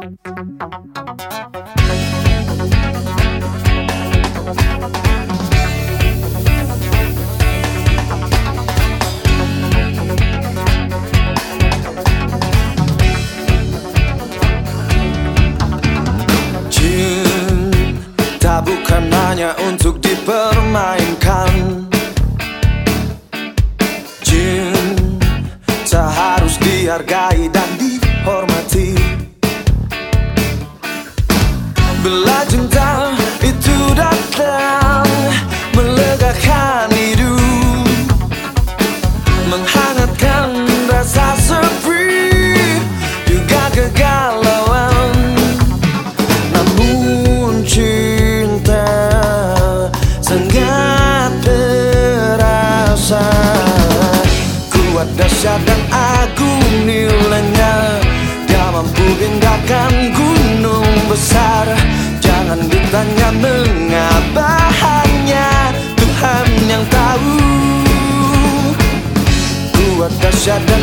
Cinta bukan hanya untuk dipermainkan. Cinta harus dihargai dan nilainya. Dia mampu pindahkan gunung besar. Jangan ditanya mengapa hanya Tuhan yang tahu. Kuat dahsyat dan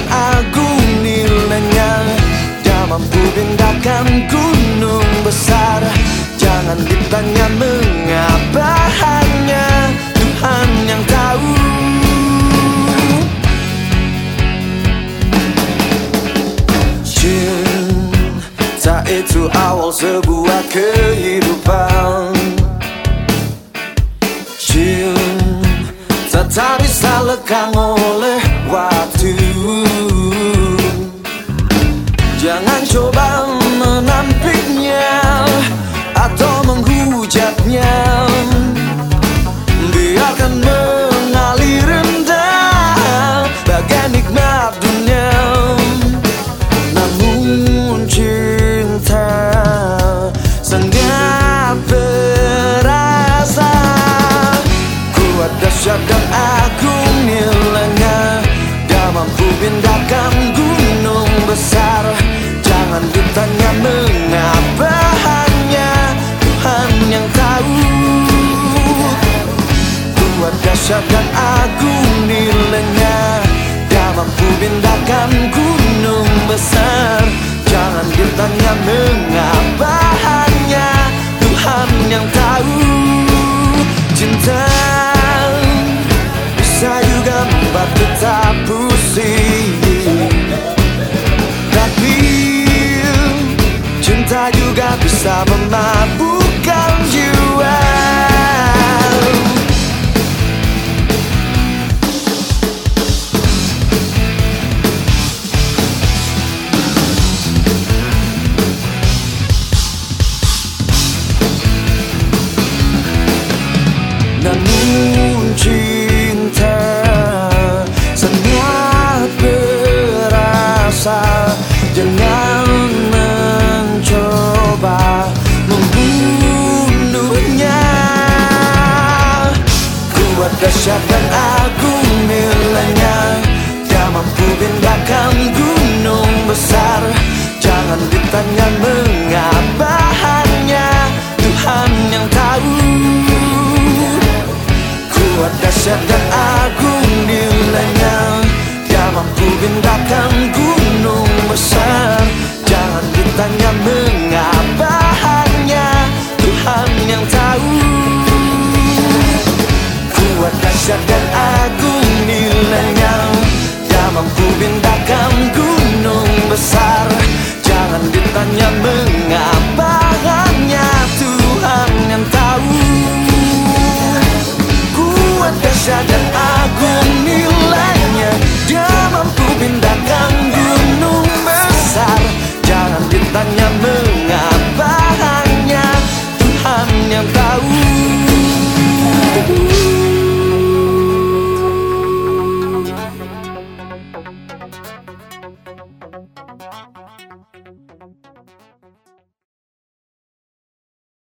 itu awal sebuah kehidupan. Cinta tak bisa lekang oleh waktu. Jangan coba menampiknya Atau menghujatnya pindahkan gunung besar. Jangan ditanya mengapa hanya Tuhan yang tahu. Kuat dahsyat dan Of my man. Dan agung nilainya. Dia mampu pindahkan gunung besar. Jangan ditanya mengapa hanya Tuhan yang tahu. Kuat dahsyat dan agung nilainya. Dia mampu pindahkan gunung